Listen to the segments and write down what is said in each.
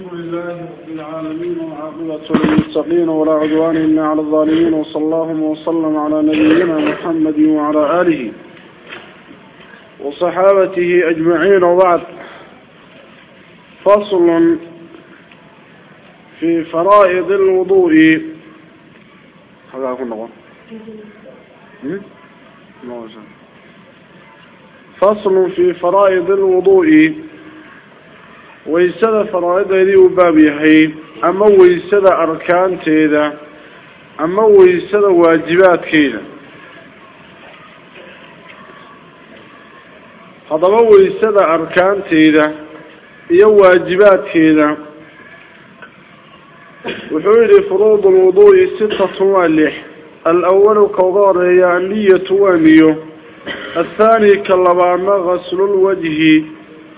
الحمد لله رب العالمين للمتقين ولا عدوان إلا على الظالمين وصلى الله وسلم على نبينا محمد وعلى آله وصحابته أجمعين. وبعد فصل في فرائض الوضوء. هذا أقول نقول فصل في فرائض الوضوء. ويسدى فرائض هذه وباب يحيي أما ويسدى أركان تيدا أما ويسدى واجبات كينا هذا ما ويسدى أركان تيدا هي واجبات كينا وحولي فروض الوضوء ستة مالح الأول قضار هي عنية وانيو الثاني كاللبان غسل الوجه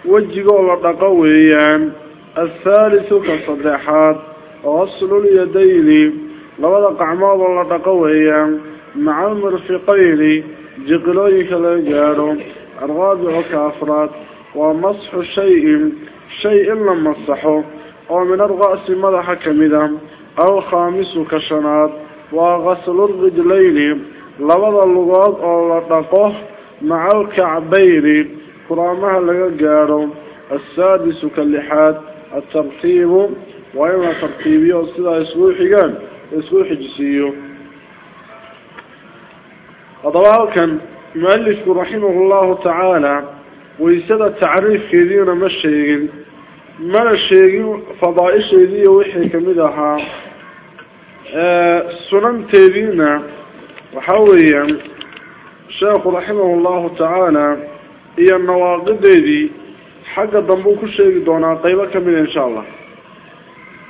وجهه الله قويا الثالث كصدحات وصل اليدين. لولا قعماض الله قويا مع المرفقين جقلوك الأجار الرابع كأفراد ومصح شيء شيء لما صحه ومن الرأس مضح كمدا الخامس كشنات وغسل الرجلين. لولا اللغاض الله مع الكعبين. Assaadisu ka lixaad atartiibu waa in la tartiibiyo sidaa isku xigaan isku xijisiiyo haddaba halkan mualifku raximah llahu tacaala waysada tacriifkeediina ma sheegin mana sheegin fadaaisheedii iyo wixii kamid ahaa sunanteediina waxaa weeyaan sheekhu raximah llahu tacaala iyo nawaaqideedii xagga dambuu ku sheegi doonaa qeybo kamida insha allah.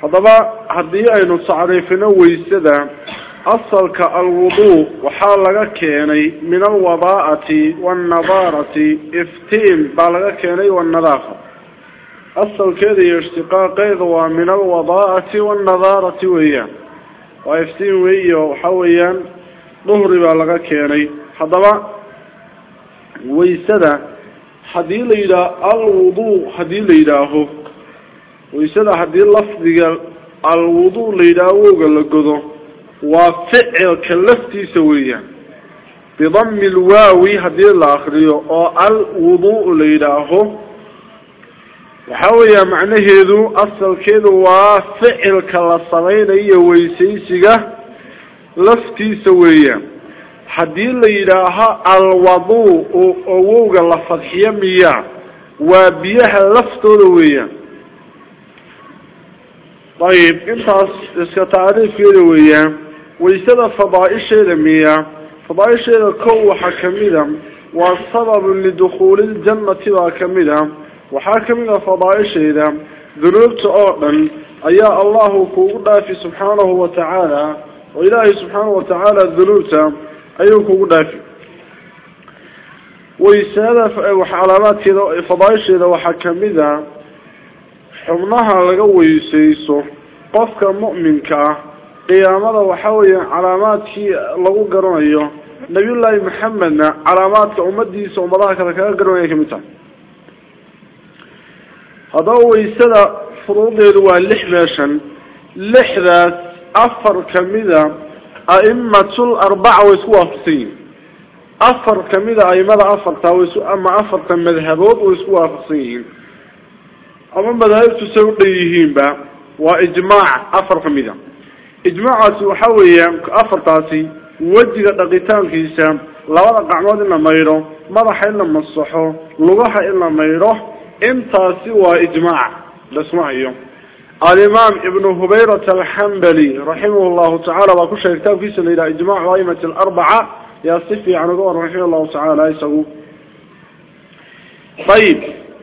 Haddaba haddii aynu tacriifino waysada asalka alwuduu waxaa laga keenay min alwadaa'ati waannadaarati iftiin baa laga keenay wanadaafa asalkeeda iyo ishtiqaaqeeda waa min alwadaa'ati waannadaarati weeyaan. Waa iftiin wey iyo waxa weeyaan duhri baa laga keenay. Haddaba waysada haddii la yidhaaho waysada haddii lafdiga alwudu la yidhaaho wowga la godo waa ficilka laftiisa weeyaan bidami lwaawi haddii la akriyo oo alwudu la yidhaaho waxa weeyaa macnaheedu asalkeedu waa ficilka la samaynayo weysaysiga laftiisa weeyaan حدي اللي راها الوضوء ووغا لفضحية مياه وبيها لفتولوية طيب انت اسكتعريف يلوية ويسد فضائش المياه فضائشة الكوة حكمية والسبب لدخول الجنة حكمية وحكمية فضائشة ذنوبت اعلم ايا الله كوغدا في سبحانه وتعالى وإله سبحانه وتعالى ذنوبته ayuu kugu dhaafi waysada calaamaadkeeda fadaaisheeda waxaa kamid a xubnaha laga weysayso qofka mu'minka ah qiyaamada waxa weeyaan calaamaadkii lagu garanayo nabiyullaahi maxamedna calaamaadka ummadiisa ummadaha kale kaga garanaya kamid tahay haddaba waysada furuudeedu waa lix meeshan lixdaas afar kamida aimatul arbaca way isku waafaqsan yihiin afar kamida aimada afarta ama afarta madhabood way isku waafaqsan yihiin. Ama madaahibtu say u dhan yihiinba waa ijmaac afar kamida ijmaacaasi waxa weeyaan afartaasi wejiga dhaqitaankiisa labada qacmood in la maydho madaxa in la masaxo lugaha in la maydho intaasi waa ijmaac lasma hayo الإمام ابن هبيرة الحنبلي رحمه الله تعالى وكشه يكتب في سنة إلى إجماع رائمة الأربعة. يصف عن دور رحمه الله تعالى يسوه طيب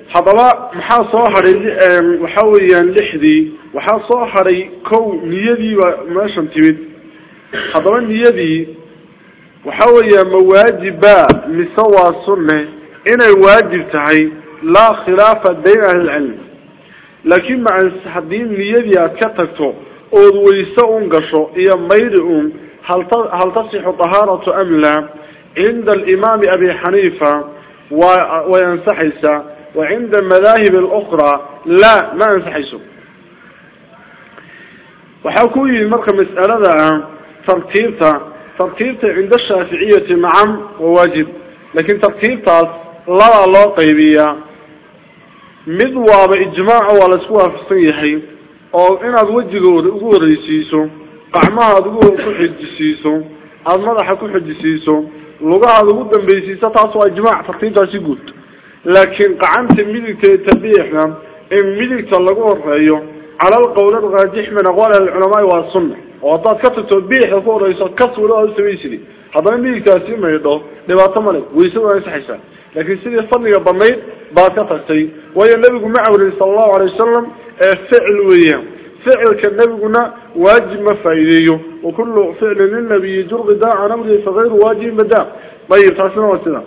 حضراء محاو صوحري وحاوليان لحذي وحاو صوحري كو نيذي وما شمتبت حضراء نيذي وحاوليان مواجبا مسوى السنة. إنه واجب تعي لا خلافة بين أهل العلم. لكن مع الحدين نيدي أكتكتو أود ويسا أنقشو إيا ميرئون هل تصح طهارة أم لا؟ عند الإمام أبي حنيفة وينسحس وعند المذاهب الأخرى لا ما ينسحس وحكوه المركب مسألة ترتيبتها ترتيبتها عند الشافعية معم وواجب لكن ترتيبتها لا لا قيبية. mid waaba ijmaaca waa la isku waafaqsan yahay oo inaad wejigooda ugu horeysiiso gacmaha aad ugu ku xijisiiso aada madaxa ku xijisiiso lugahaad ugu dambaysiiso taas waa ijmaac tartiibtaasi guud. Laakiin qacanta midigta ee tabiixna in midigta lagu horeeyo calal qowlad raajix min aqwaal ahliculamaa waa sunna. Oo haddaad ka tagto biixda ku horeyso kas wala aad u samaysid. Haddana midigtaasi maydho dhibaato male waysada waa ansaxaysaa لكن سيدي فضلك بميت باكتك وهي النبي معه صلى الله عليه وسلم فعل وياه فعل كالنبي قلنا واجب مفايديه وكل فعل للنبي يجر غداء عن أمره فغير واجب مداء طيب تاسنا وسلام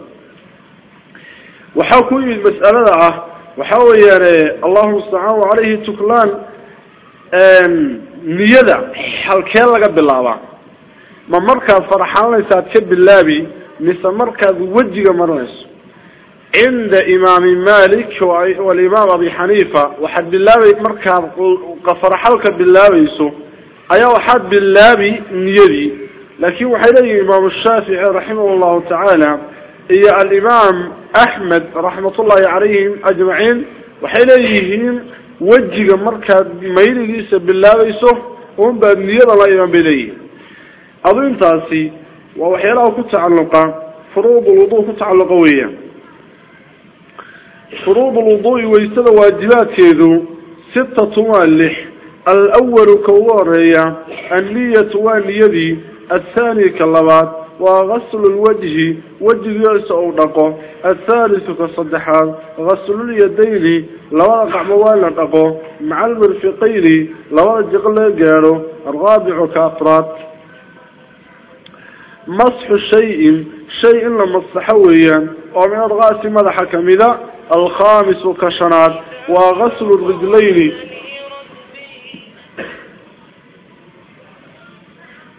وحاكوي المسألة وحاول يعني الله المستعان عليه تكلان نيدا. حالكين لغا بلاابا ما مركز فرحان ليسات كبلابي مثل مركز وجه مرنس عند إمام مالك والإمام أبي حنيفة وحد بالله مركز فرحالك بالله يسو أيا وحد بالله نيدي. لكن وحيلي إمام الشافعي رحمه الله تعالى هي الإمام أحمد رحمة الله عليهم أجمعين وحيليهم وجه مركز ميليس بالله يسو وهم بأبنية الله إمام بليه أظن تاسي ووحيلا كتعلق فروض الوضوء كتعلقوية فروض الوضوء ويسد واجبات كيدو ستة واللح الأول كوارية النية والنيدي الثاني كاللبات وغسل الوجه وجه يسعو نقو. الثالث كالصدحان غسل اليدين لو رقع موالا نقو. مع المرفقين لو رجق قالوا الرابع كافرات مسح الشيء شيء لما الصحويا ومن الغاس مدح كمذا الخامس كشنات وغسل الرجلين.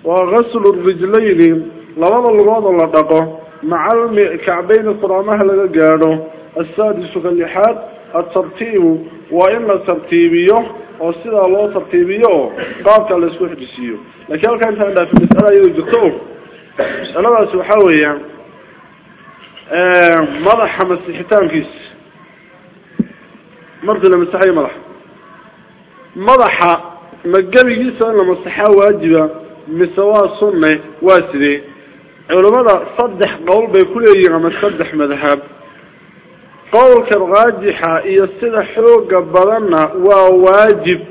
وغسل الرجلين. لبدا لا دقو مع الكعبين لغا غادو السادس كاللحاد الترتيب oo sidaa loo tartiibiyo qaabka la isku xidisiyo laakiin halka inta dhaa fi mas'ala iyadu jirto mas'aladaas waxa weeyaan masaxayo madaxa madaxa ma gebigiisa in la masaxaa waajiba mise waa sunne waa sidee علماء صدح قول بيكولي غما صدح مذهب. قول كالغاجحة يستدى حوق بدنا وواجب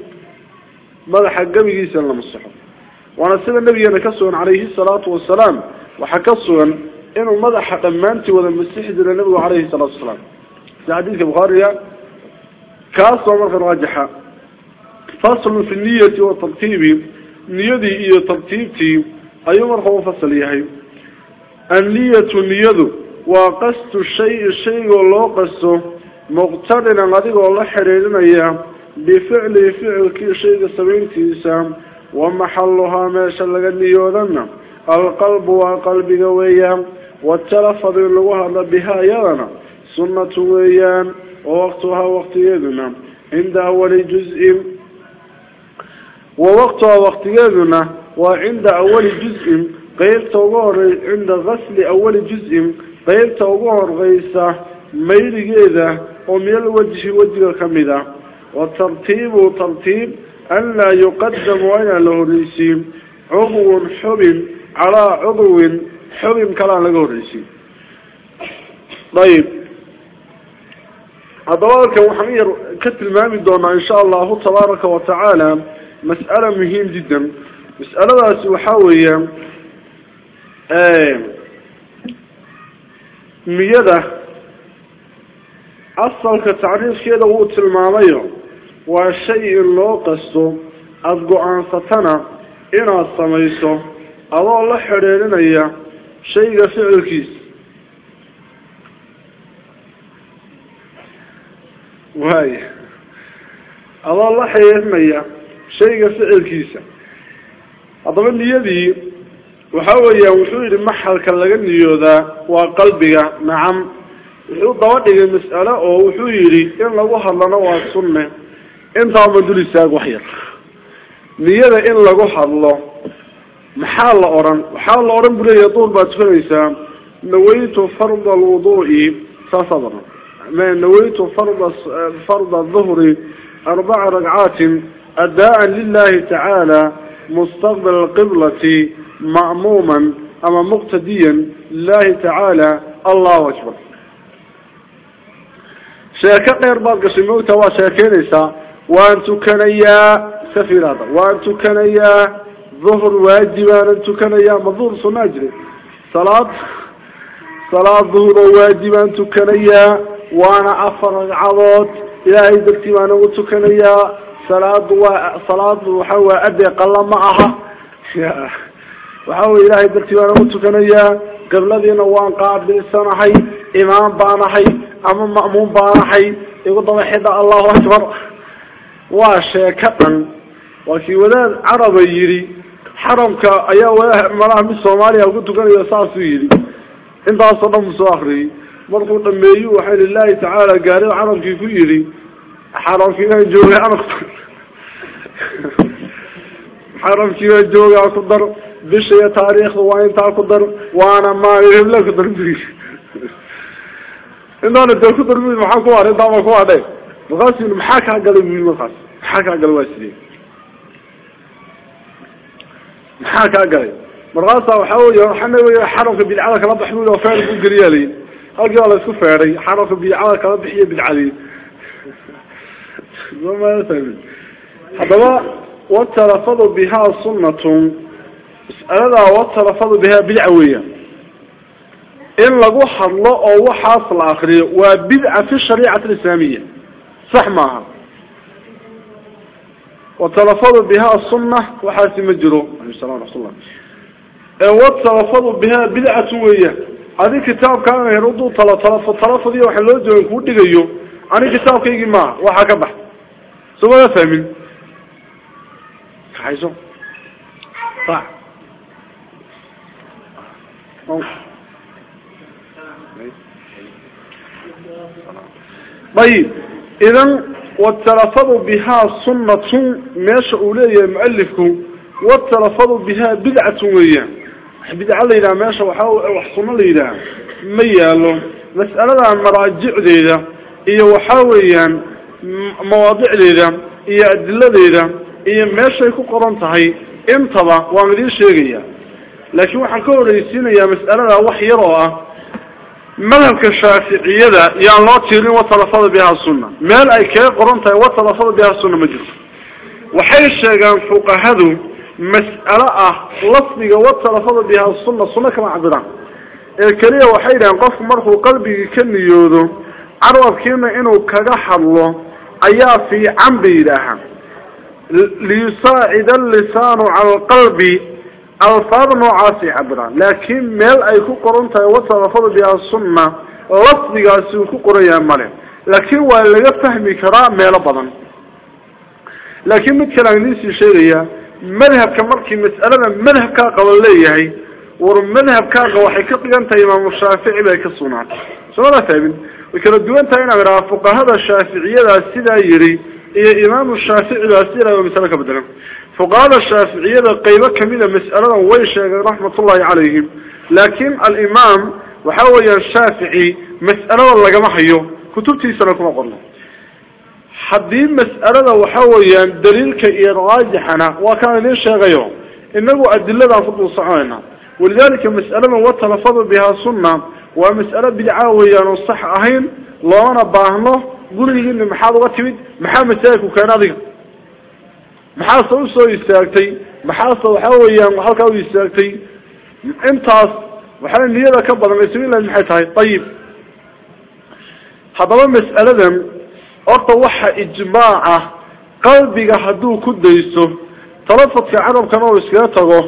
ماذا حقامي جيسا الصحب وأنا سيدى النبي أنا كسوان عليه الصلاة والسلام إنه ماذا حقمانتي وذا المسيح دل النبي عليه الصلاة والسلام. في حديث بخارية كاسوا مرخ الغاجحة فصل في النية والترتيب. نيدي إيه ترتيبتي. أي مرخ فصل يهي النية النية وقصد الشيء الشيء والله قصده مقترنا غديق والله حريرنا إياه. بفعل فعل كي شيء سبعين تيسام ومحلها ما شلق النيوذنا القلب والقلب قويا والتلفظ اللغة بها يرنا سنة ويان ووقتها وقت يدنا. عند أول جزء ووقتها وقت يدنا. وعند أول جزء قيل توغور عند غسل أول جزء قيل توغور غيسة. ميل جيدة ومن الوجه وجه الكمدة والترتيب ترتيب أن لا يقدم وين له ريسيم. عضو حب على عضو حبيب كلام لقول رسي طيب. أدوارك حمير كتل ما مدونا إن شاء الله تبارك وتعالى مسألة مهم جدا. مسألة سوحاوية آه. ميادة. أصل كتعريف كده هو تلمامي وشيء اللي قصته أدقو عن سطنة إنا الصميسو أضع الله حريرين إياه shayga ficilkiisa waaya adoo la xiriirmaya shayga ficilkiisa. Haddaba niyadii waxa weeyaan wuxuu yihi maxalka laga niyoodaa waa qalbiga. Nacam. Wuxuu daba dhigay mas'alo oo wuxuu yidhi in lagu hadlana waa sunne. Intaa ma dul istaag wax yar. Niyada in lagu hadlo محال الأوران محال الأوران بلا يضون باتفريسا نويت فرض الوضوء فصدر ما نويت فرض فرض الظهر أربع رقعات أداء لله تعالى مستقبل القبلة معموما أما مقتديا لله تعالى. الله أكبر. شاكا غير بارك سمعوتا وشاكينيسا وأنتو كنيا سفيرادا وأنتو كنيا tukanayaa ma duhr sunaa jiray salaad salaad duhr oo waajibaan tukanayaa waana afar ragcadood ilaahay dartii baan ugu tukanayaa salaadu waa salaadu waxa waa adee qalla ma aha waxa wey ilaahay dartii baan ugu tukanayaa qibladiina waan qaabilsanahay imaam baanahay ama ma'muum baanahay igu daba xidha allahu akbar waa sheeko dhan waa dhameeyu waxay lilahi tacaala gaari carabkii ku yidhi xaramkii baan joogay ana xaramkii baan joogaa ku dar bisha iyo taariikhda waa intaa ku dar waana maalin hebla ku dar bui intaana dee ku dar bui maxaa ku hadhay intaama ku hadhe markaas yii maxaa kaa galay bu yii markaas maxaa kaa galay waa sidee حاكا قال. مرغاصة وحاول ويا ويحرق بالعلاك رب حلول وفارق وقريالي. قال قال اسكو فاري حرق بالعلاك رب حية بالعلي. وما يسمي حضراء واترفض بها صنة اسأل الله واترفض بها بالعوية. إن لقو حضراء وحاصل آخرية وبدع في الشريعة الإسلامية. صح معها. Watalafadu bihaa sunna waxaasi ma jiro alayh salam raxmatullah watalafadu bihaa bidcatu weeya adi kitaabkaan heruduu talo talafo talafadiy waxa loo jooga kuu dhigayo ani kitaabkaygii maaha waxaa ka bax so mada fahmin kaxayso raac ayib idan watalafadu bihaa sunnatun meesha uu leeyahay mualifku watalafadu bihaa bidcatun weeyaan wax bidca la yidhaha meesha waxa wax sunno la yidhaha ma yaalo mas'aladan maraajicdeeda iyo waxa weeyaan mawaadicdeeda iyo adiladeeda iyo meeshay ku qoran tahay intaba waan madhabka shaaficiyada yaan loo tiirin watalafada bihaa sunna meel ay kaga qoran tahay watalafada bihaa sunna ma jirto waxay sheegaan fuqahadu mas'alo ah lafdiga watalafada bihaa sunna sunno kama cabiraan ee keliya waxay yidhahaan qofku markuu qalbigii ka niyoodo carabkiina inuu kaga hadlo ayaa fiican bay yidhaahaan liyusaacida allisaanu cala alqalbi watalafada bihaa sunna lafdigaasi uu ku qoran yahay male laakiin waa laga fahmi karaa meelo badan laakiin mid kale aan idiinsii sheegaya madhabka markii mas'alada madhabkaa qaban leeyahay war madhabkaaga waxay ka dhigan tahay imaamu shaafici bay ka sugnaatay soomada fahmin way kala duwan tahay inaan idhaha fuqahada shaaficiyadaa sidaa yidhi iyo imaamu shaafici baa sidaa waa masalo ka bedelan فقال الشافعية قيبة كمينة مسألة ويشاء رحمة الله عليهم لكن الإمام وحاول الشافعي مسألة الله جمحيه كتبتي كما قلنا حدين مسألة وحاول دليل كإراجحنا وكان ليش غيره إنه أدلة فضل صعينا ولذلك مسألة من فضل بها سنة ومسألة بالعاوية نصح أهين لا أنا باهنه قولي لي محاضرة تبيد محاضرة تبيد محاضرة تبيد adiga maxaase usoo istaagtay maxaase waxa weeyaan halkaa u istaagtay intaas waxaa niyada ka badan ismilan maxay tahay ayib haddaba mas'aladan horta waxa ijmaaca qalbiga hadduu ku dayso talafadka carabkana oo iskaga tago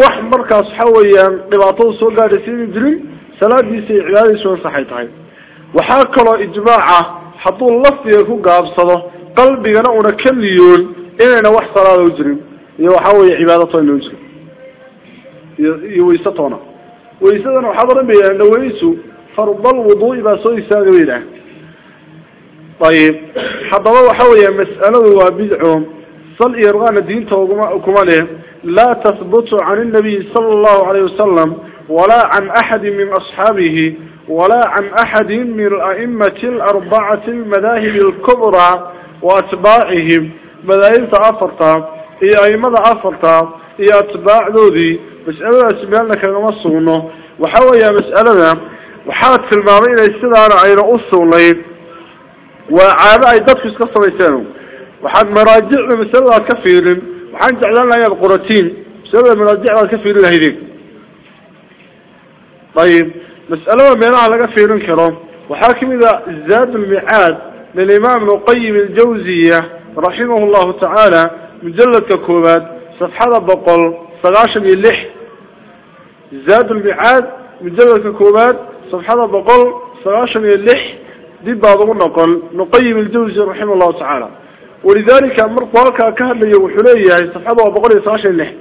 wax markaas waxa weeyaan dhibaatada soo gaadhaysa inu jirin salaadiisa iyo cibaadadiisu ansaxay tahay waxaa kaloo ijmaaca hadduu lafdiga ku gaabsado qalbigana una ka niyoon إننا نوح صلاة وجري. إيه يوحوي عبادة طويلة وجري. إيه إيه يويستطونا ويستطونا وحضر بي أنه ويسو فرض الوضوء بأسوي ساغوي له طيب. حضر الله وحوي مسألة وبدعهم صل إرغان الدين توقما لا تثبت عن النبي صلى الله عليه وسلم ولا عن أحد من أصحابه ولا عن أحد من الأئمة الأربعة المذاهب الكبرى وأتباعهم. مذاهب أفرطا هي أئمة أفرطا هي أتباع ذودي مسألة سبيلنا كما صونه وحاول يا في الماضي إلى السنة عين أصولين وعادة أي ضدك اسكسر يسانه وحد مراجع مسألة كثير وحد جعلنا لها القراتين مسألة مراجع كثير لهذيك طيب مسألة ميناها لقى في رنكرة وحاكم إذا زاد المعاد للإمام نقيم الجوزية. رحمه الله تعالى مجلد ككوبات صفحة بقل صغاشا يلح زاد المعاد مجلد ككوبات صفحة بقل صغاشا يلح دي بعضه نقل نقيم الجوزي رحمه الله تعالى. ولذلك أمر قوالك كهل وحلية صفحة بقل صغاشا يلح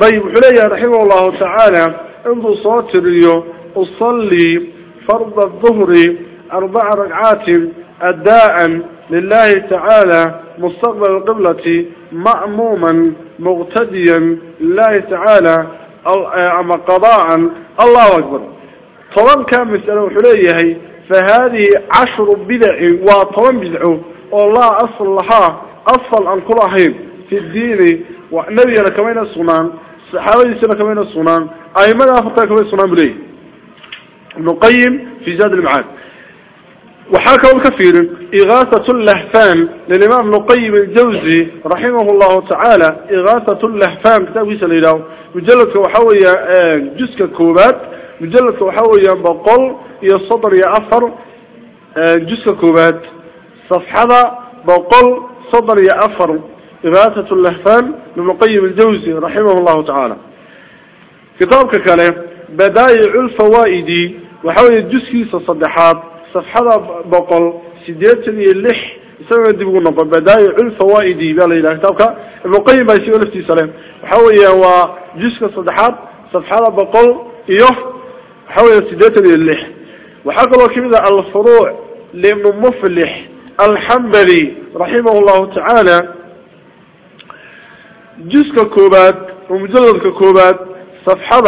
طيب حلية رحمه الله تعالى انظر صوت اليوم أصلي فرض الظهر أربع ركعات أداء لله تعالى. مستقبل القبلة مأموما مغتديا لله تعالى أما قضاء. الله أكبر. طبعا كان مسألة وحليه فهذه عشر بدع وطبعا بدع والله أصل لها أصل عن كل أحيب في الدين. ونبي لكمين الصنان صحابي سنة كمين الصنان أي ماذا أفضل كمين الصنان بليه ابن قيم في زاد المعاد. وحاكى الكثير إغاثة اللهفان. للإمام ابن الجوزي رحمه الله تعالى إغاثة اللهفان. كتاب يسأل مجلد وحوية آه، جزء كوبات مجلد وحوية بقل يا أفر آه، جزء كوبات. صفحة بقل صدر يا أفر إغاثة اللهفان. لابن قيم الجوزي رحمه الله تعالى. كتابك كلام بدايع الفوائد. وحاول الجزء صدحات. صفحة بقل سيديت اللح يسمى دي نقول بدايع الفوائد بلا إله كتابك. ابن قيم بايسي ولفتي سلام وحاول هو جزء صدحات صفحة بقل إيه حاول سيديت اللح وحاول كمذا الفروع لابن مفلح الحنبلي رحمه الله تعالى. جزء كوبات ومجلد كوبات صفحة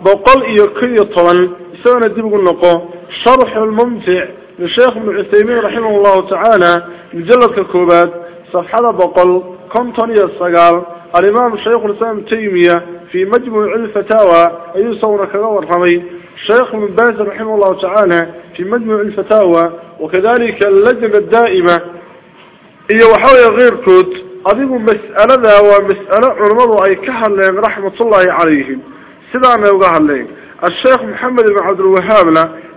بقل إيو كي طوال سوانا دي بقول نقو شرح الممتع للشيخ ابن عثيمين رحمه الله تعالى مجلد ككوبات صفحة بقل كنتوني السقال الإمام الشيخ الإسلام التيمية في مجموع الفتاوى أي صورة كغور رمي الشيخ ابن باز رحمه الله تعالى في مجموع الفتاوى وكذلك اللجنة الدائمة إيه وحاول غير كود أضيب مسألة ومسألة علماء أي كهل رحمة الله عليهم. يوقع الليل الشيخ محمد بن عبد الوهاب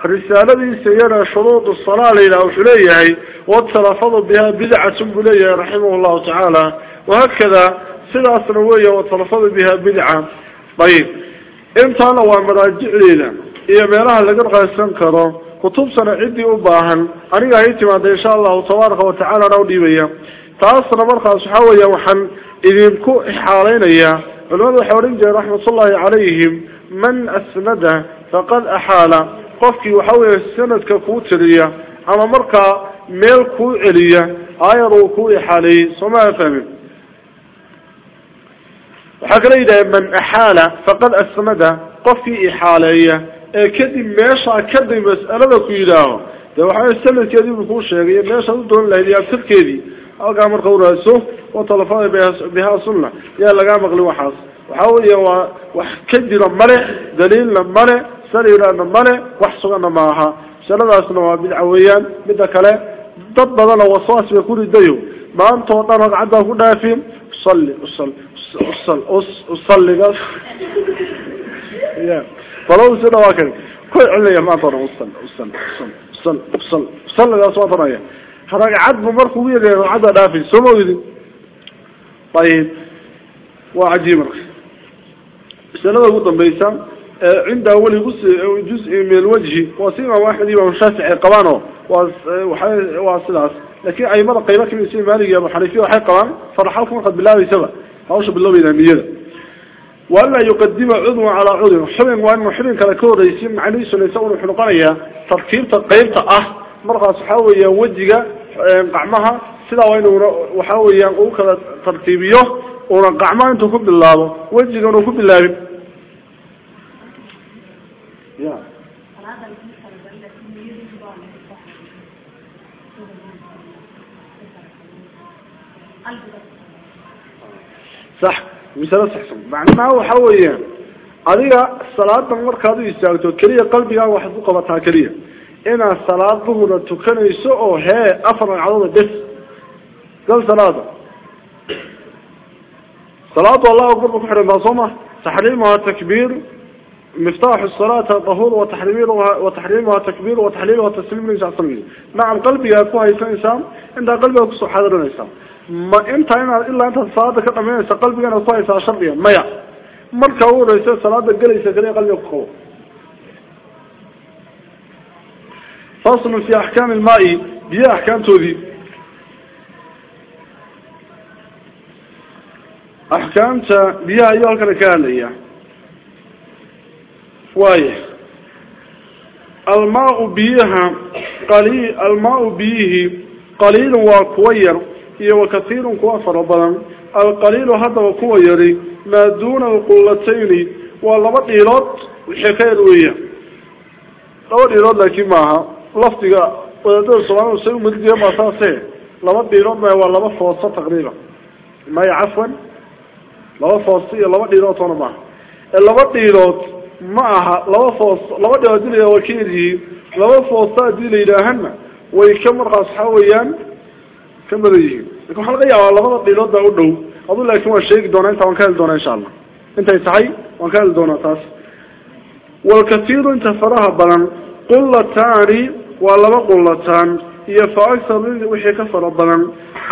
رسالة سيرى شروط الصلاة ليلة وحليه واتلفظ بها بدعة بليه رحمه الله تعالى وهكذا سيدة سنوية واتلفظ بها بدعة. طيب انت أنا ومراجع ليلة؟ إيا ميراها غيسان كرو كتب سنة عدي أباها أنيقا هيتماد إن شاء الله تبارك وتعالى رودي بيا. تأصنا مرخص حوية وحن إذن كو إحالين إياه. علماء الحورين رحمة الله عليهم من أسنده فقد أحال قفكي وحوي السنة ككوترية أما مركا ميل كوعلية آيرو كوي حالي سماء فهم وحكرا إذا من أحال فقد أسنده قفكي إحالية كدي ميشا كدي مسألة كويلاه ده وحوي السنة كدي بكون شيئا ميشا دون لهذه أكتب كدي halkaa marka uraaso oo talafada bihaa sunna. Yaa lagaa maqli waxaas. Waxaa weya waa wax ka jira male daliilna male sala yidhaahna male wax suganna ma aha masaladaasna waa bidca weeyaan. Midda kale dad badan oo waswaas bay ku ridayo. Maantoo dhan ragcaddaa ku dhaafin usalli usal usal usalliga ya falawsina waa kan ku celinaya maantoo dhan usal usal usal usal usal usalligaas waa danaya ragcadbu markuu yagay ragcaddaa dhaafin soo ma idin ayib waa cajiib marka. Masalada ugu dambaysa عند أول جزء من الوجه وسيما واحد يبقى شافعي قوانه وصلاص لكن أي مرة قيمة كم يسير مالك يا أبو حنيفة وحي قوان فرحلكم قد بالله سبا هوش بالله إلى النية ولا يقدم عضو على عضو. حبن وأن حبن كلا كورة يسير عليه سنة يسوون حلقانية تركيب تقيمة أه مرة صحاوية وجهة qacmaha sidaa waa inuuna waxa weeyaan uu kala tartiibiyo una qacmaha intuu ku صح. مثلا صح صح معنى ما هو حوية أذيك الصلاة دمور كادو يستغلتو كريه قلبها وحفو قبطها كريه إنا الصلاة دمورة تكن يسوء هي أفرع على الدس. قل صلاة. صلاة الله أكبر بحرم بصومة تحريمها تكبير. مفتاح الصلاة طهور وتحريمها وتحريمها تكبير وتحليلها تسليم ليس أصلا نعم قلبي أكوها إنسان. عند قلبي أكسو حاضر إنسان ما أنت هنا إلا أنت الصلاة كده من قلبي أنا أكوها إنسان شرطيا ما يع مركا هو رئيس الصلاة قليسة قليل قلبي أكوها فصل في أحكام الماء. بيا أحكام تودي أحكام بيا أيها الكركان ليه وايه الماء بيها قليل الماء بيه قليل وكوير. هي وكثير كوافر بلن القليل هذا وكوير. ما دون القلتين والله بديلات وحكاية ويا لو ديلات لكن معها لفتقى ودادر سبحانه وسلم مدقيا ما ساسه لما ديلات ما هو لما فوصة تقريبا. ما يعفوا لما فوصية لما ديلات وأنا معها لما ديلات معها لو فوص لو دعوا دليل وكيله لو فوص دليل إلى هم ويكمل قص حويا كم ذي لكم حلقة يا الله ما بقي لود بعده أقول لكم الشيء دونا تا وكان دونا إن شاء الله. أنت يسعي وكان دونا تاس. والكثير أنت فرها بلا قلة تاني ولا ما قلة تان يفعل سبب وحي كفر بلا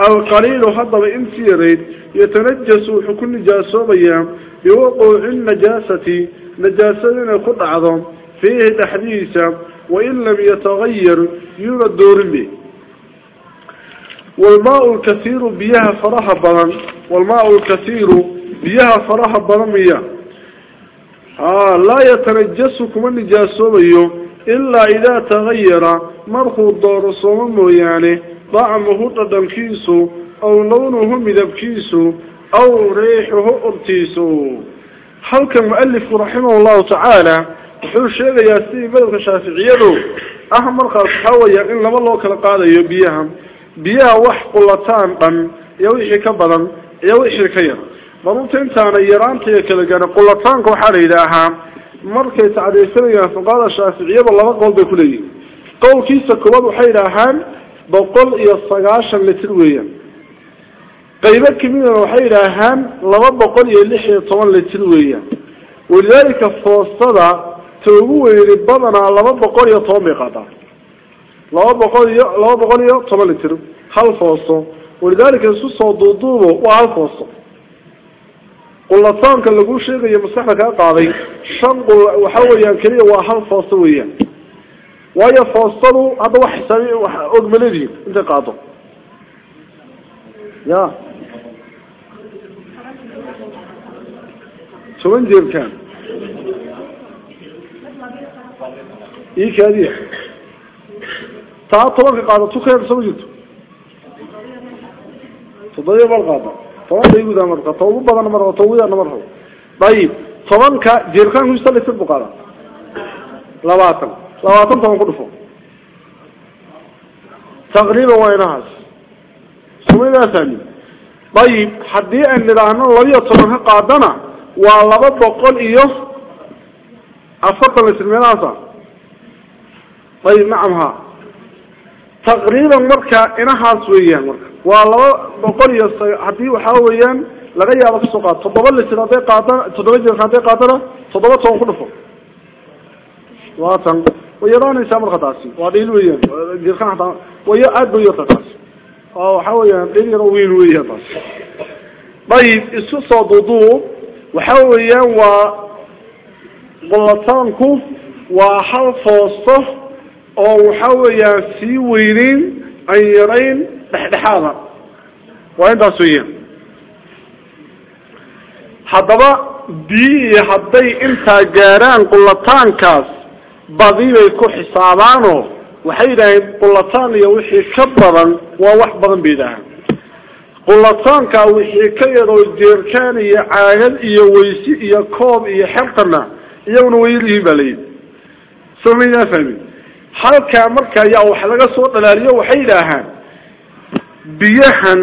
القليل حضر إنسيرين يتنجس حكم جاسوبيا biwuquuci najaasati نجاسة كل أعظم فيه تحديثا وإن لم يتغير دور به. والماء الكثير بيها فرح بلن والماء الكثير بيها فرح بيها آه لا يتنجسكم النجاسة بيه إلا إذا تغير مرخو الدور صمم يعني طعمه تدمكيسو أو لونه مذبكيسو أو ريحه أرتيسو halkan mualifku raximah llahu tacaala wuxuu sheegayaa sidii madabka shaaficiyadu ah markaas waxaa weya in laba loo kala qaadayo biyaha biyaha wax qulataan dhan iyo wixii ka badan iyo wixii ka yar marunta intaana yaraanta iyo kala gaana qulataanka waxaa la yidhaahaa markay tacdeysanayaan fuqahada shaaficiyada laba qowl bay kuleeyihin qowlkiisa koobaad waxay yidhaahaan boqol iyo sagaashan litir weeyaan ta ugu weyni badanaa laba boqol iyo toban bay qaadaa laba boqol iyo laba boqol iyo toban litir hal foosto walidaalika isu soo duuduubo waa hal foosto qulataanka lagu sheegayo maskaxda kaa qaaday shan qul waxa weeyaan keliya waa hal foosto weeyaan waayo foostadu hadda wax xisaabi wax ogmaledihin intay qaado ya toban jeerkaan ii kaadiya taa tobanka qaada tu ka yar sama jirto toddobiya mar qaada toban bay gudaa marka ta ugu badan mar ta ugu yarna mar rabo dayib tobanka jeerkaanku isa litir buu qaadaa labaatan labaatan toban ku dhufo taqriiban waa inahaas sumaydaasani dayib haddii aan nidhaahno sa haddii waxaa weeyaan laga yaabo kasoo qaado toddoba litir hadday qaadana toddoba jeerka hadday qaadana toddoba toban ku dhufo labaatan way yaraanaysaa marka taasi waa dhiil weeyaan jeerkan hataa way aad bay yarta taasi oo waxaa weeyaan dhiil yaro weyn weeyaan taasi dayib isu soo duuduub waxa weeyaan waa qulataanku waa hal foosto oo waxa weeyaan sii weyneyn aan yarayn dhexdhexaada. Waa intaas weeyaan. Haddaba biyihii hadday intaa gaaraan qulataankaas badi bay ku xisaabaanoo waxay yidhaaheen qulataan iyo wixii ka badan waa wax badan bay yidhaahaan qulataanka wixii ka yaroo jeerkaan iyo caagad iyo weysi iyo koob iyo xertana iyaguna way yaryihiin baa layidhi soo maydaan fahmin? Halkaa marka ayaa wax laga soo dhalaaliyo waxay yidhaahaan biyahan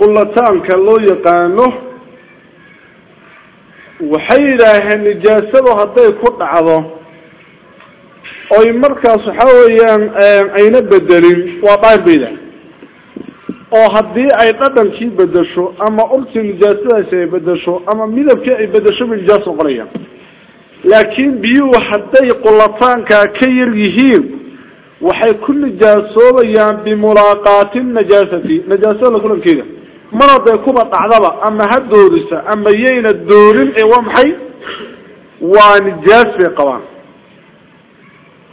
qulataanka loo yaqaano waxay yidhaaheen nijaasadu hadday ku dhacdo oy markaas waxa weeyaan ayna bedelin waa daahir bay yidhaaheen oo haddii ay dhadhankii bedesho ama urtii nijaasadaasi ay bedesho ama midabkii ay bedesho bay nijaas noqonayaan laakiin biyuhu hadday qulataankaa ka yar yihiin waxay ku nijaasoobayaan bimulaaqaati najaasati najaasada la kulankeeda mar hadday kuba dhacdaba ama ha doorisa ama yayna doorin ee waa maxay waa nijaas bay qabaan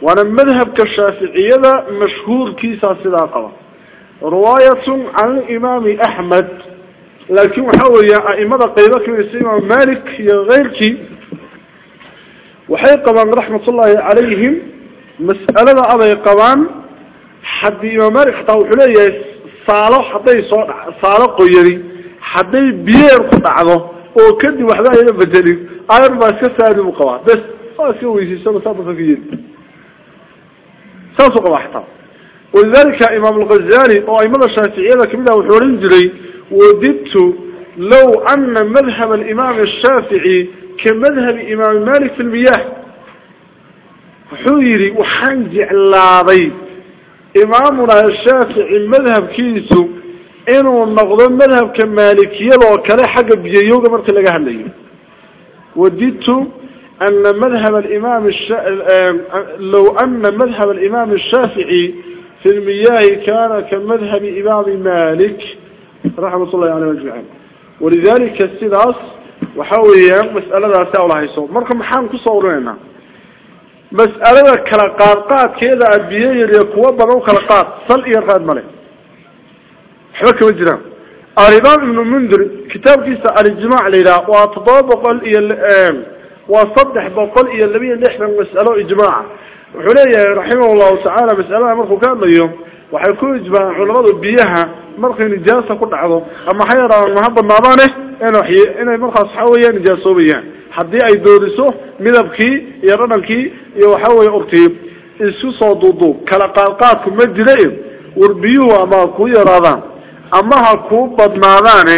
waana madhabka shaaficiyada mashhuurkiisaa sidaa qaba رواية عن الإمام أحمد. لكن حاولي أئمد قيبك الإسلام مالك غيرك، وحي قبان رحمة الله عليهم مسألة على قبان. حد إمام مالك طوح حليا صالح حدي صالح قيري. حدي بيير قطعه. وكدي واحدة هي بجري أير باسك سعيد المقبان بس أسكوه يسيسون سابقا فيه سابقا واحدة ولذلك إمام الغزالي أو أي مدى الشافعية لكن إذا وحورين جري وددت لو أن مذهب الإمام الشافعي كمذهب إمام مالك في المياه. حيري وحنجع اللاضي إمامنا الشافعي مذهب كيسو. إنو النقضة مذهب كمالكية لو كان حق بيهيوغ مرت لك أهل ليه وددت أن مذهب الإمام الشافعي آه، لو أن مذهب الإمام الشافعي في المياه كان كمذهب إمام مالك رحمة الله عليه وجمعين ولذلك السلاس وحاولي مسألة لا تأولى هاي صور مركب محام كصورينا. مسألة كالقارقات كيدا أبيه يريكوا بروا كالقارقات صل إيا رفاد مالك. حركة مجرم أريبان ابن المندر كتاب كيسا الإجماع ليلا وأتضابق الإيا الآم وأصدح بقل إيا اللبي نحن إحنا مسألة إجماعه wuxuu leeyahay raximah llahu tacaala mas'alada markuu ka hadlayo waxay ku ijmaaceen culamadu biyaha markay nijaasa ku dhacdo ama ha yaraadaan maha badnaadaane inay markaas waxa weya nijaasoobayaan haddii ay dooriso midabkii iyo dhadhankii iyo waxa weye urtii isku soo duuduub kala qaadqaadku ma jira war biyuhu ama ha kuu yaraadaan ama ha kuu badnaadaane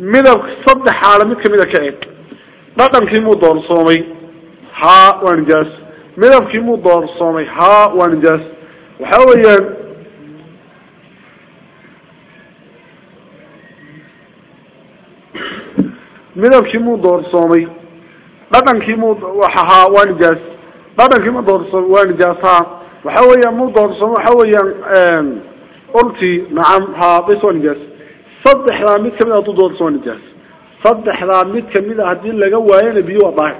midab saddex xaalo mid kamida ka eg dhadhankii muu doorsoomay ha waa nijaas waxa weeyaan midabkii muu doorsoomay dhadhankii muu haa waa nijaas dhadhankii ma doorsoomay waa nijaas ha waxa weeyaan muu doorsoomay waxa weeyaan urtii nacam ha bas waa nijaas saddexdaa mid kamid a haduu doorso waa nijaas saddexdaa mid kamid a hadii laga waayana biyo waa daahir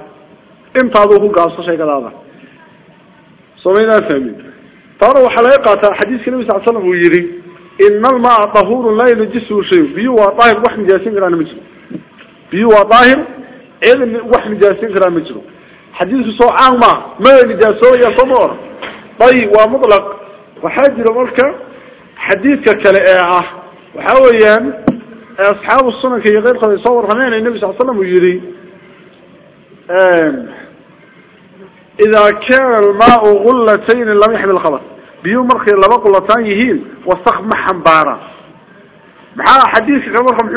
intaaduu ku gaabso sheegadaada صوينا فهمين طارو حلاقة حديث النبي صلى الله عليه وسلم ويري إن الماء طهور لا ينجسه شيء. بيو وطاهر وحن جاسين غير مجرو بيو وطاهر إذن وحن جاسين غير مجرو حديث صو عاما ما ينجسه يا صمور طي وحاجة وحاجر ملك حديثك كالإعاه وحاويا أصحاب الصنع كي غير قد صور هنين النبي صلى الله عليه وسلم ويري. إذا كان الماء غلتين لم يحمل خبر بيوم مرخي لما غلتان يهيل وصخ محن بارا مع حديث كما رحم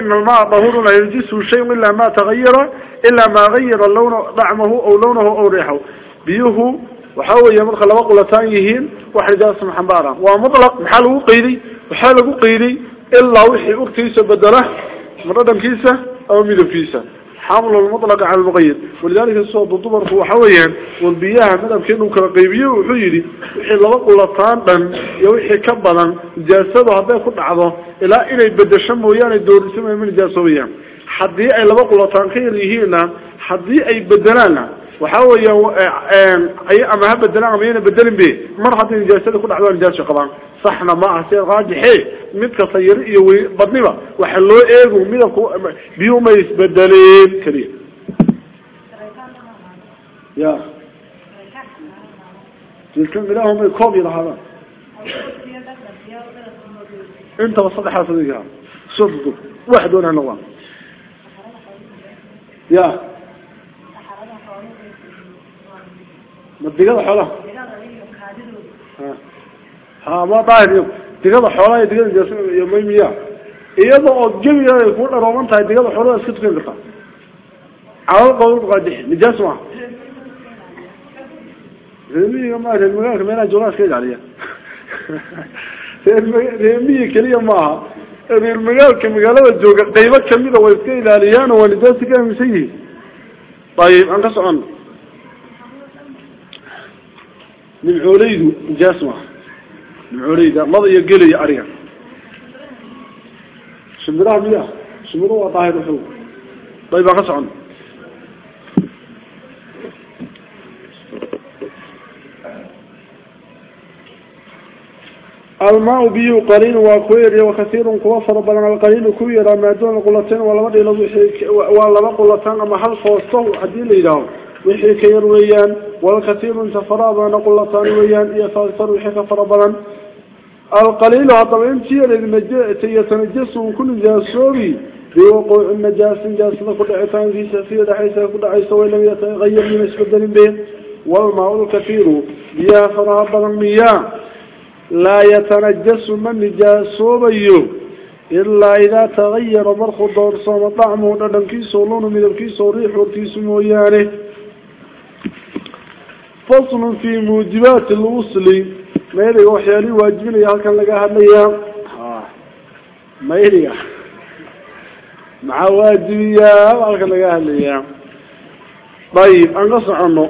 إن الماء ظهور لا ينجسه شيء إلا ما تغير إلا ما غير اللونه ضعمه أو لونه أو ريحه. بيوه وحاول يمرخ لما غلتان يهيل وحجاس سمحا بارا ومطلق محاله قيري وحاله قيري إلا وحي أكتيس بدله مردم كيسة أو ميدو كيسة حمل المطلق على المغير ولذلك الصوت الضمر هو حويا والبياه مدام كأنه كرقيبية وحيري وحي لبقى لطان بن يوحي كبلا جاسده هذا خد عضو إلا إلي بدا شمه يعني دور سمه من جاسويا يعني. حدي أي لبقى لطان خير يهينا حدي أي بدلانا وحاول يو آه، أي أما هب الدلع مين بدلن به. مرحلة الجلسة كل أحوال الجلسة قبلا صحنا ما أحسن راجحه yar ha ma ah mid kasta yari iyo badniba waxa loo eegu midabku biyuhu may isbedeleen keliya ya جلسان إلههم يكوب هذا انت وصدح صديقها صدق واحد ولا نوع يا ما الدقاء حوله ها ما طاهر digada xoolaha digada jaasim maymiya iyada oo jabiga ku dharooban tahay digada xoolaha iska tukan kartaa calal qodob qaadix nijaas ma reemiyiga ma reemigaalka meelaha joogaa iska ilaaliya reemiyi keliya maaha reer magaalka magaalada jooga qaybo kamida way iska ilaaliyaan oo waa nijaasi ka aaminsan yihiin. Ayib aan ka socono nimcooleydu nijaas maaha lada iyo gelaya ariga شمرها مياه شمروها طاهر وحلو طيب أقص عنه الماء بيه قليل وكوير وكثير كوفر بل القليل كوير. ما دون قلتين ولا بدي ولا قلتين أما هل فوسطه حدي ليلهم وحي كير ويان والكثير سفرا بين قلتان ويان إيه فاكثر وحي كفر بلن القليل هذا ينتير يتنجس كل جاسوبي بوقوع النجاس جاسنا كل عتان في سفير حيث كل عيسى ولم يتغير من اسبدل به. والماء الكثير يا فرابا المياه لا يتنجس من نجاسوبي إلا إذا تغير مرخ الدور صام طعمه ندن كيسو لون من الكيسو ريح وكيسو مويانه فصل في موجبات الوصل. Mayliga waxyaalihii waajibinaya halkan laga hadlayaa mayliga maxaa waajibiyaa halkan laga hadlayaa dayib aan ka socono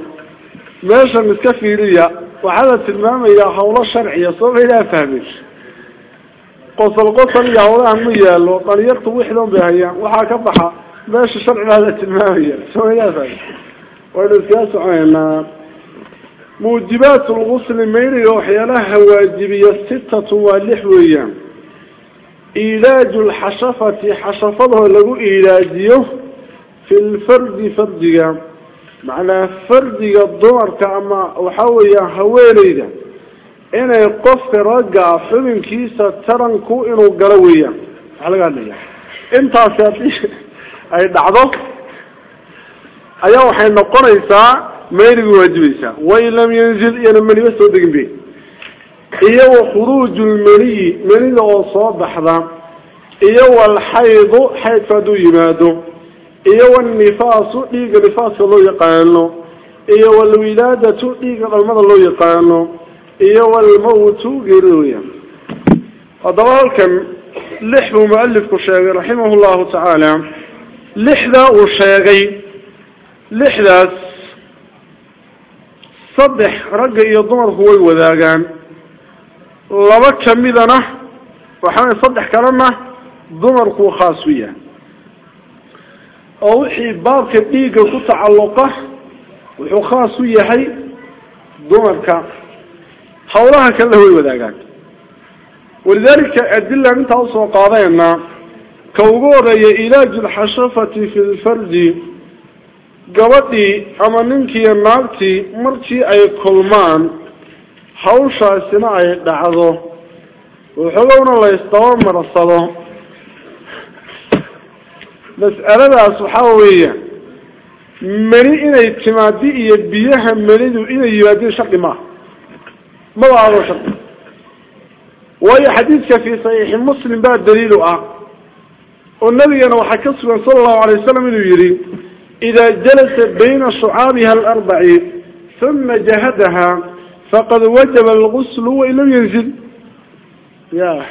meeshan iska fiiriya waxaa la tilmaamayaa hawlo sharciya soo maylaa fahmay qosol qosol iyo hawlahan ma yaalo dhalinyartu wixdan bay hayaan waxaa ka baxa meesha sharci baa la tilmaamaya soo maylaa fahmay waynu iskaga soconaynaa muujibaat lgusli maydhiga waxyaalaha waajibiya sitatun waa lix weeyaan. Iidaaju lxashafati xashafadoo lagu iidaajiyo fi lfardi fardiga. Macnaa fardiga dumarka ama waxaa weeyaan haweeneyda. Inay qofka raggaa xubinkiisa taranku inuu galo weeyaan. Waxaa laga hadlaya. Intaasi haddii ay dhacdo ayaa waxay noqonaysaa ميرغ واجبيسا. وإن لم ينزل ينمني بس ودقن به إيه وخروج المني مني لو صاب حضا إيه والحيض حيث فدو يمادو. إيه والنفاس إيقى نفاس الله يقانو. إيه والولادة إيقى المضى الله يقانو. إيه والموت قرويا أضوال كم لحب مؤلف كشاغي رحمه الله تعالى. لحظة وشاغي. لحظة صدح رجع يضمر هو الوذاقان لما كمدنا وحنا صدح كلامه ضمر هو خاصية أو وحي باب كديقة كتعلقه وحو خاصية هي ضمرك حولها كله هو الوذاقان ولذلك أدلة أنت أصلا قاضينا كوغورة إلاج الحشفة في الفرد gabadhii ama ninkiiyo naagtii markii ay kulmaan hawshaasina ay dhacdo waxoogowna la ysdaba marsado mas'aladaas waxaa weeya meni inay timaadi iyo biyaha menidu inay yimaadeen shardi maaha maba ado shardi waayo xadiidka fii saxiixi muslim baa daliilu ah oo nabigana waxaa ka sugan sala allahu alay wasalam inuu yihi إذا جلس بين شعابها الأربع ثم جهدها فقد وجب الغسل وإن لم ينزل. يا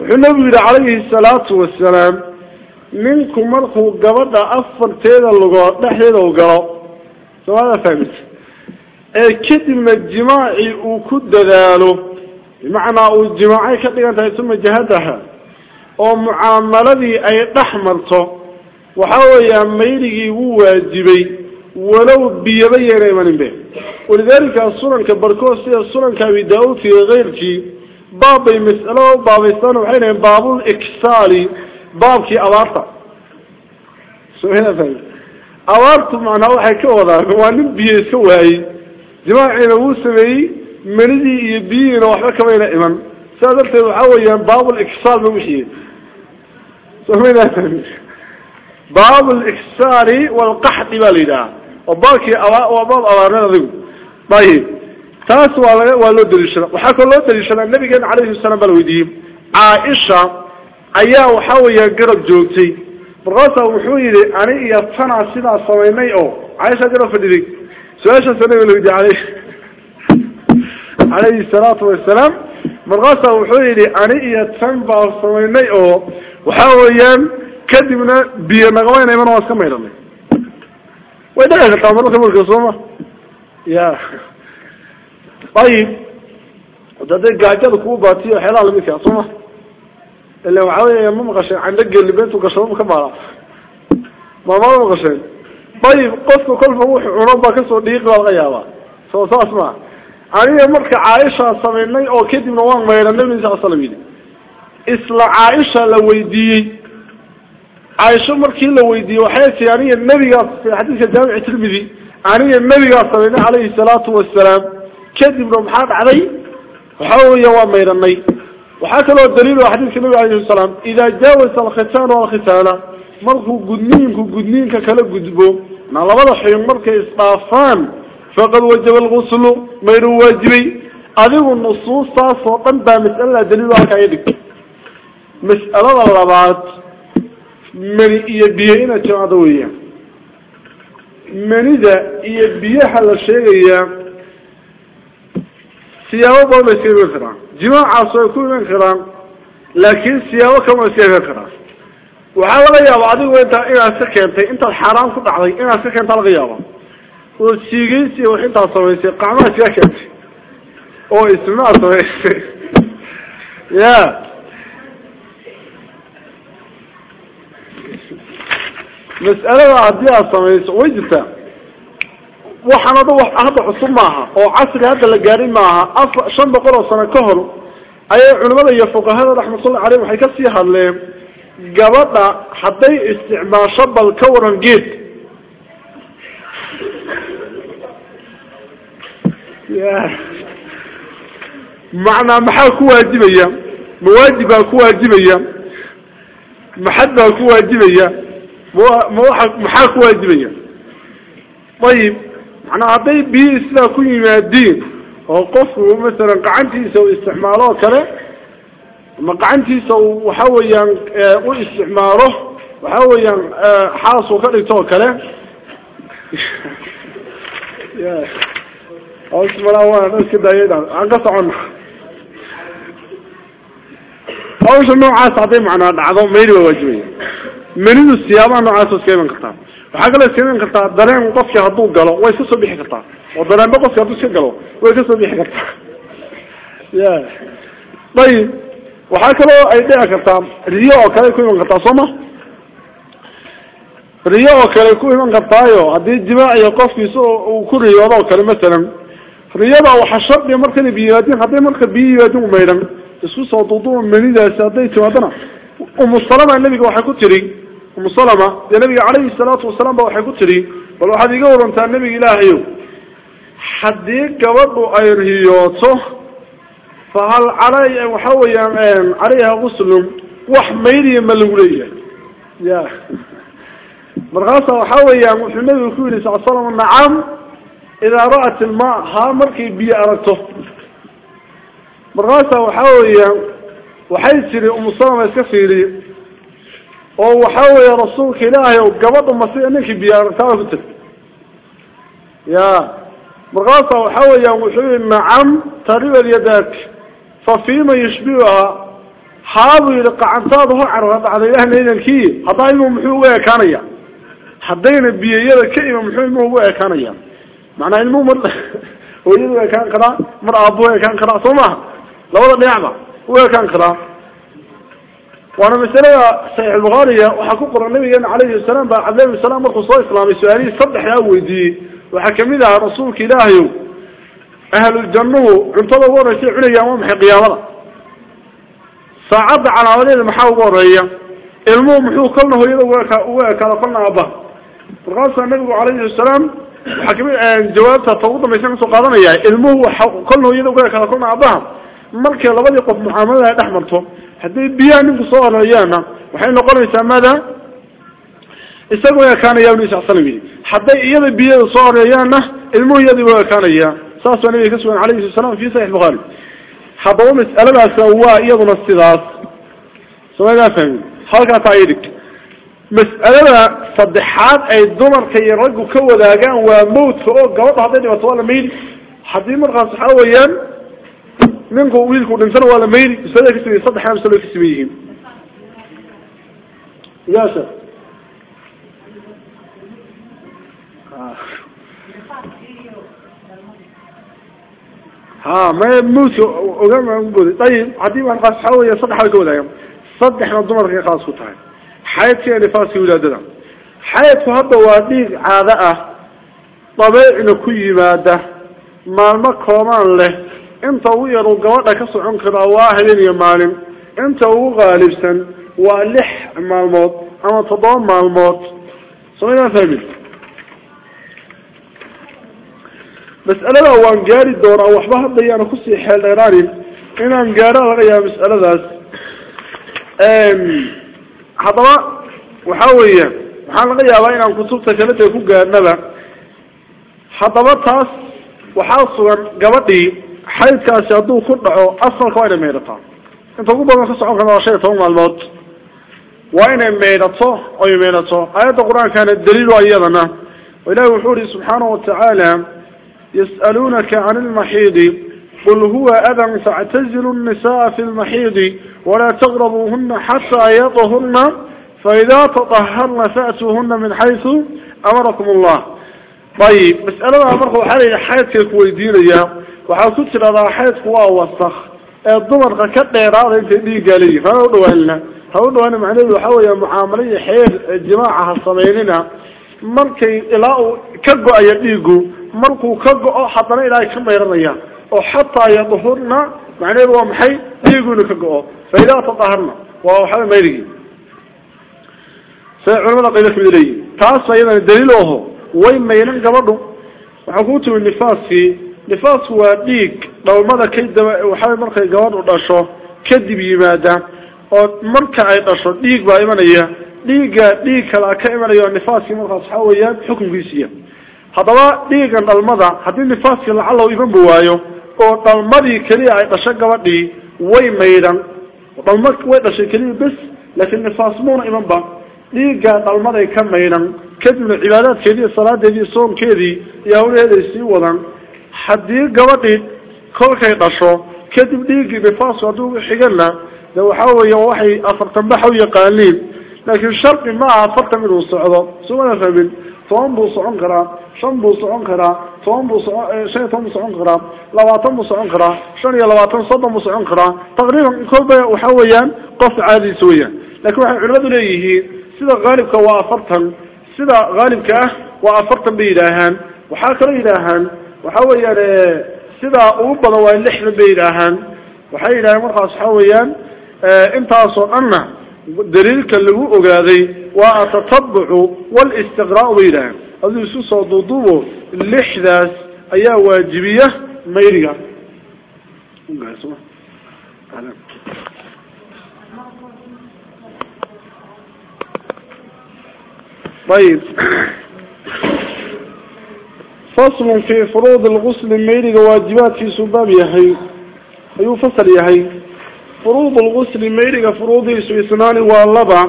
النبي عليه الصلاة والسلام منكم مرخوا قبضة أفر تيدا اللغة نحيدا وقرأ. سواء فهمت. كدم الجماعي وكد ذاله. بمعنى الجماعي كدم ثم جهدها. ومعاملة أي وحاول هو واجبي ولو بيبين من به. ولذلك السنن كبركوس السنن كأبي داود في غيرك باب مسألة باب السنة وحين باب الإكسالي باب كي أوارتا سو هنا فهم أوارتا معناه وحي كوضا وانم بيه wuu sameeyey manidii iyo biyihiina waxba kamayna iman sidaa darteed waxaa weeyaan baabul iksaal ba wixii somayna liksaari walqaxdi baa la yidhaha oo baabkii waa baab abaarneed adigu ayib taas waa laga waa loo daliishada waxaa kaloo loo daliishadaa nabigeena calayhi salaam baa la weydiiyey caaisha ayaa waxa weeyaan garab joogtay markaasaa wuxuu yihi ani iyo tanaa sidaa samaynay oo caaisha garab fadhiday su-aashaasa nabiga la kadibna biyo nagamayna iman waa iska maydhanay way dhici kartaa mararka marka sooma ya ayib hadday gaajada kugu baatiyo waxyaalaha lamidkaa sooma ila waxa weya ma maqasheen candho geelibentu gashado ma ka baala maamada maqasheen ayib qofka kolba wuxu cuno baa ka soo dhiiqi baa laga yaabaa. Soo saas maa aniga marka caaisha samaynay oo kadibna waan maydhanay nabi sal slam yidhi. Isla caaisha la weydiiyey عائشة مركي لو ويدي وحياتي عني النبي في حديث الجامعة الترمذي عني النبي صلى الله عليه الصلاة والسلام كذب ابن محاط علي وحاول يوام ميرني وحكى له الدليل وحديث النبي عليه السلام إذا جاوز الختان والختانة مركو قدنينكو قدنينكا كلا قدبو. نعلى بضح يمرك إصطافان فقد وجب الغسل مير واجبي. أذيب النصوص صوتا بمسألة دليل وحكا يدك مسألة الرابعات mani iyo biyo inaad jimacdo weeyaan manida iyo biyaha la sheegayaa siyaabo badan bay iska iman karaan jimaacaas way ku iman karaan laakiin siyaabo kama iska iman karaan waxaa laga yaaba adigu inta inaad ka keentay intaad xaaraan ku dhacday inaad ka keentaa laga yaaba oo siigeysi wax intaad samaysay qacmaha iskaga keentay oo ismaad samaysay ya مسألة عدية صميس وجدت. وحنا ضوء هذا حصل معها. أو عصر هذا الجاري معها. أصلا شن بقوله صنع كهر أي علماء يفوق هذا رحمة نصل عليه وحيكسي اللي جابتنا حتى مع شاب الكور جيت معنى محاكوة جبية مواجبة كوة جبية محدة كوة جبية مو محاك واجبية. طيب أنا عطي بي إسلا كل ما الدين. وقفه مثلا قعنتي سو استعماله كلا ما قعنتي سو وحاول ين آه، استعماره وحاول ين آه، حاصه كلا تو كلا أوش ولا وأنا نفس كده يدا عن قصة عنا أوش النوع عاس عطيه معنا عظم ميري وواجبين kartaa dareen qofki hadduu galo way iska soo bixi kartaa oo dareenba qofki hadduu iska galo way ka soo bixi kartaa ya ayib waxaa kaloo ay dhici kartaa riyo oo kale ku iman kartaa soo ma riyo oo kale ku iman kartaayo haddii jimaaciyo qofkiisa uu ku riyoodo oo kale masalan riyada waxa shardiga markana biyo yimaadin hadday marka biyo yimaadin umaydhan isku soo duuduuma manidaasi hadday timaadana umu salama nabiga waxay ku tiri umu salama dee nabiga calayhi salaatu wasalaam ba waxay ku tiri bal waxaad iga warantaa nabiga ilaahayow haddii gabadhu ay riyooto fa hal calay waxa weeyaan calayha guslum wax maydiya ma lagu leeyahay ya markaasa waxa weeyaan wuxuu nabigu ku yihi sal slam nacam idaa ra'at ilma haa markay أو وحاوه يا رسولك إلهي أو قبضه مصير إنك بيار ثالثة يا مرغاصة وحاوه يا وحاوه مع عم تريب اليدات ففيما يشبهها حاضر يلقى عن ثالثة عرض على الهن هنا الكي حضايم ومحوه كانيا حضاين بيير كئيم ومحوه كانيا. معنى علمه مر وليد كان قراء مر أبوه كان قراء صمه لو رضي عمه وكان قراء. وأنا مثلا صحيح البغارية وحكو قرر النبي يعني عليه السلام بعد ذلك السلام مرخو صلى الله عليه وسلم صدح يأوي دي وحكم إذا رسولك إلهي؟ أهل الجنة عمتلوا ورشي عليه يوم حي قيامة صعد على ولي المحاوق ورهي المو محيو قلنه يلوك أواك لقلنا أبا. رغاصة النبي عليه السلام حكم آه، جوابتها تغضى ميسان سقاطنا المو قلنه يلوك لقلنا أبا. مركي لبدي قف محاملة أحمرته هذي بيان فصار يانا وحين نقول إسم ماذا إسم ويا كان يا بني سعد النبي هذي يد بيان صار يانا المو يد ويا كان يا صار النبي كسر عليه السلام في صحيح البخاري حبوم أنا سواء سوى يد نصيغات سمع فهم هذا تعيرك بس أنا صدحات أي دمر كي يرجو كوا ذا وموت فوق جواب هذي ما طول ميل حديم الرقص حاول ننكو ويلكو ننسانو ولا ميري سادة كسبية صد حام سادة كسبيهين ياسر ها ما يموتوا وقام يموتوا طيب عديم عن قاس حاوة يا صد حالك ولا يوم. صد حنا الضمر غير قاسو طيب حياتي يعني فاسي ولادنا. حياتي هبا واديق عاذاء طبيعنا كل مادة ما المقومان له. Waa habeen iyo maalin inta ugu qaalibsan waa lix maalmood ama toddoba maalmood somayaan fahmin mas'alada waan gaari doonaa waxba hadda yaana kusii xeel dheeraanin inaan gaaro laga yaaba mas'aladaas haddaba waxa weeya waxaa laga yaabaa inaan kutubta kala taga ku gaadhnaba haddaba taas waxaa sugan gabadhii حيث يدو كله أصلا كوين ميرتا إنت قبا ما خصوه كما شيء تهم الموت وين ميرتا أي ميرتا آيات القرآن كان الدليل أيضنا وإله الحوري سبحانه وتعالى يسألونك عن المحيض. قل هو أذن فاعتزلوا النساء في المحيض ولا تغربوهن حتى يطهرن. فإذا تطهرن فأتوهن من حيث أمركم الله. طيب مسألة أمركم حالي حياتك ويدين إياه weydiinayaa waxaa ku tidhahdaa xaydku waa wasak ee dumarka ka dheeraada intay dhiiggaa leeyihin hana udhawaanina ha u dhawaana macnaheedu waxaa weya mucaamalo iyo xeer jimaaca ha samaynina markay ilaa uu ka go-ayo dhiigu markuu ka go-o haddana ilaahay ka mayranaya oo xataa yadhurna macnaheedu waa maxay dhiigu inuu ka go-o fa idaa tadaharna waa waxaa mayrigii say culamada qaybo kamid leeyihin taas ayadana daliil oho way maynan gabadhu waxaa kuu timi nifaaskii dhalmada ka daba waxaa markay gabadhu dhasho kadib yimaada oo marka ay dhasho dhiig baa imanaya dhiigga dhiig kalea ka imanaya oo nifaaskii markaas waxaa weeyaan xukunkiisiiya haddaba dhiigan dhalmada haddii nifaaskii lacalow imanba waayo oo dhalmadii keliya ay dhasho gabadhii way maydhan dhalma way dhashay keliya bes laakiin nifaas muuna imanba dhiigga dhalmaday ka maydhan kadibna cibaadaadkeedii salaadeedii soonkeedii iyo hawlaheeday sii wadan haddii gabadhii kolkay dhasho kadib dhiiggii nifaasku hadduu xigana de waxaa weeye waxay afartan bax u yaqaaniin laakiin shardi ma aha afartan inuu socdo sumana fahmin toban buu socon karaa shan buu socon karaa toban buu shan iyo toban buu socon karaa labaatan buu socon karaa shan iyo labaatan soddon buu socon karaa taqriiban kolba waxa weeyaan qof caadiisa weeyaan lakin waxay culimadu leeyihiin sida haalibka waa afartan sida haalibka ah waa afartan bay yidhaahaan waxaa kaloo yidhaahaan bay yidhaahaan waxay yidhaaheen markaas waxa weeyaan intaasoo dhanna daliilka lagu ogaaday waa atatabucu walistiqraa bay yidhaaheen aduu isu soo duuduubo lixdaas ayaa waajibiya mayriga ayib faslu fi furuudi lgusli mayriga waajibaadkiisu baab yahay ayuu fasal yahay furuud lgusli mayriga furuudiisu isnaani waa laba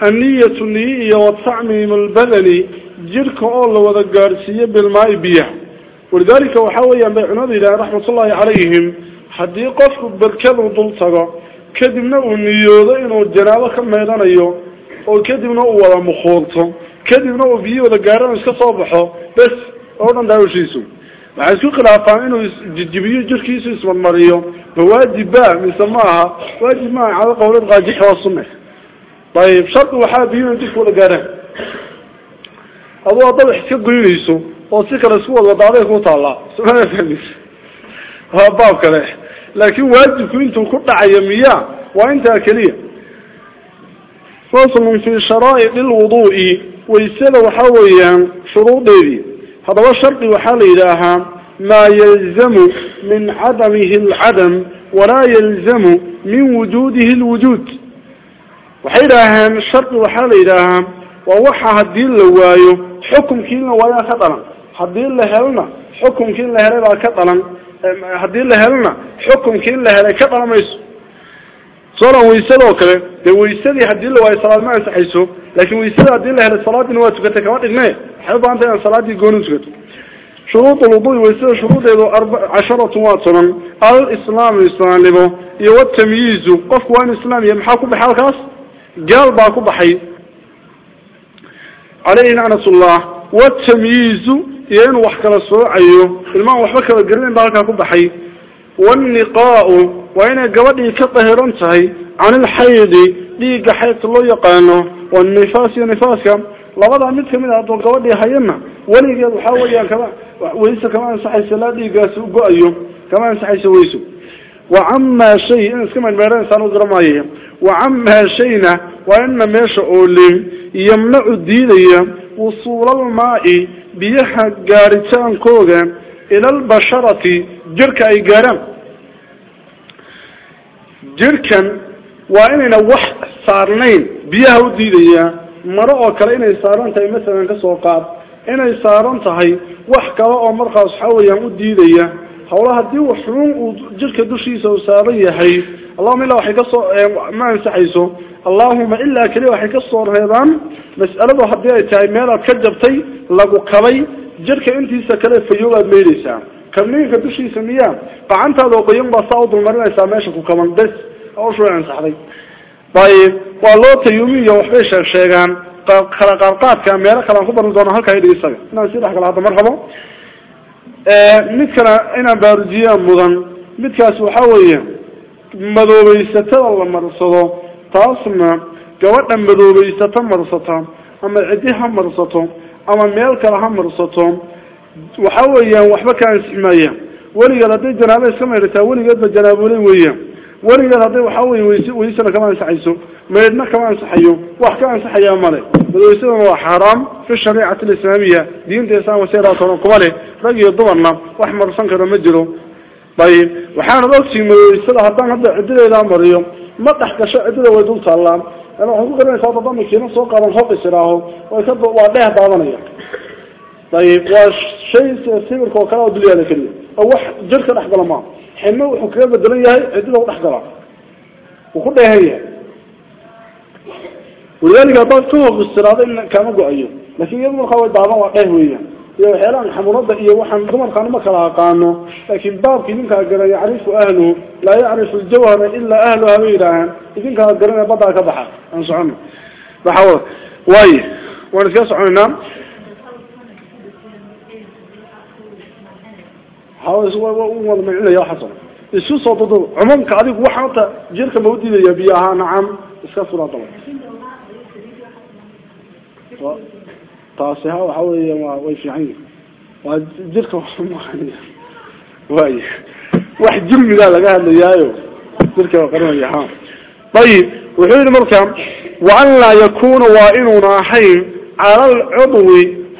anniyatu niyi iyo watacmiim lbadani jidhka oo la wada gaadhsiiyo bilmaai biyaha walidaalika waxaa weeyaan bay culimadu yidhahen raxmatullahi calayhim haddii qofku berkadu dul tago kadibna uu niyoodo inuu janaabo ka maydhanayo oo kadibna uu oo dhan daawashiisu waxay isku khilaafaan inuu isjijibiyo jirkiisu ismarmariyo ma waajib ba mise ma aha waajib maaha cado qawlad qaajix waa sunne ayib shardi waxaa biyo in jirka wada gaadhaan aduu adaba iska goynayso oo si kale isku wad wadaaday ku taallaa waa baab kale laakin waajibku intuu ku dhacayo miya waa intaa keliya faslun fi sharaa'ic lwudu'i waysada waxaa weeyaan shuruudeedii هذا هو الشرط وحال إلىها ما يلزم من عدمه العدم ولا يلزم من وجوده الوجود. وحيدها الشرط وحال إلىها ووحى هدين لوايو حكم كين لوايا خطرا هدين لهلنا حكم كين لهلا كطلا هدين لهلنا حكم كين لهلا كطلا ميسو. صلاة ويسادة وكذا ده ويسادة هدين لوايا صلاة ما يسحيسو لكن ويسادة هدين لهلا الصلاة نواتك تكوات إغنية حيث أنت الصلاة دي قونو تكتو شروط الوضوء ويسادة شروط عشرة واتنا الإسلام الإسلام لبو يو التمييز. قف وان إسلام يمحاكو بحالكاس قال باكو بحي. عليه لعنة الله. والتمييز ين وحكى الصوعيو الماء وحكى القرين بالك كبحي والنقاء وين قبضي كطهران تهي. عن الحيض. ديق حيث الله يقانه. والنفاس ah gabadhii hayna waligeed waxa weeyaan kama waysa kama ansaxaysa la dhiigaas u go'ayo kama ansaxaysa wayso wa amma shay in iska meeran sanu garamaayay wa amma shayna wa inna meesha oo leen yamnacu diidaya wusuul al-maa'i biyaha gaaritaankooda ila al-basharati jirka ay gaaraan jirkan waa inayna wax saarnayn biyaha u diidaya maro oo kale inay saaran tahay masalan ka soo qaad inay saaran tahay wax kale oo markaas waxa weeyaan u diidaya hawlaha haddii waxuun uu jirka dushiisa uu saaran yahay allahuma illaa waxay ka soo ma ansaxayso allahuma ilaa keliya waxay ka soo reebaan mas'aladu haddii ay tahay meelaad ka jabtay lagu qabay jirka intiisa kale fayoobaad meydaysaa kabniinka dushiisa miyaa gacantaada oo qoyan baa saa u dulmarinaysaa meesha ku kaban bes way ansaxday sheeg sheegaan kala qaadqaadka meelo kale aan ku baran doono halkaa idhi isaga inaan sii dhex gala hadda mar rabo mid kale inaan baarujiyaan mudan midkaas waxa weeye madoobaysatada la marsado taasna gabadha madoobaysata marsata ama cidi ha marsato ama meel kale ha marsato waxa weeyaan waxba ka ansixmaya weligeed hadday janaabo iska maydhataa weligeedba janaabuley weeyaan wax ka ansaxayaa male madoweysadana waa xaaraam fi shariicati alislaamiya diinta islaamka sidaa toona kuma leh rag iyo dumarna wax marsan karo ma jiro ayib waxaanad ogtihi madoweysada haddaan hadda ciddadeedaa mariyo ma dhex gasho ciddada way dul taallaan ana waxay ku garanaysaa dada makiina soo qaadan hoqis idhaaho way ka waa dheeh daadanaya ayib waa shay sibirka oo kale oo dulyaada keliya oo wax jir ka dhex gala أما وحكرا بدلية عدد الله أحضر وقلنا هيا ولذلك أطلق توقف السرادة إن كان مقع أيه لكن يضم الخوات بعضا وقعه إياه يا حيلان حمرضة إياه وحن ضمن خانمة كلاقانه لكن بابك إنك أقرى يعرف أهله. لا يعرف الجوهر إلا أهله أميران إنك أقرى بضع كبحة أنصعنا بحوة وإيه وإنك يصعنا هذا هو أول ما يقوله يا حسن. السوء صوته عمامك عليك وحاطة جيرك مودي لي يبيعها نعم. اسكال صورة طبعا. طاسها وحاولي ويفي عيني وجيرك مخاني يعني. واي. واحد جمي لا لقاها هذا يايو جيرك وقرنا يا حام طيب وحيد المركب وأن لا يكون وائلنا حين على العضو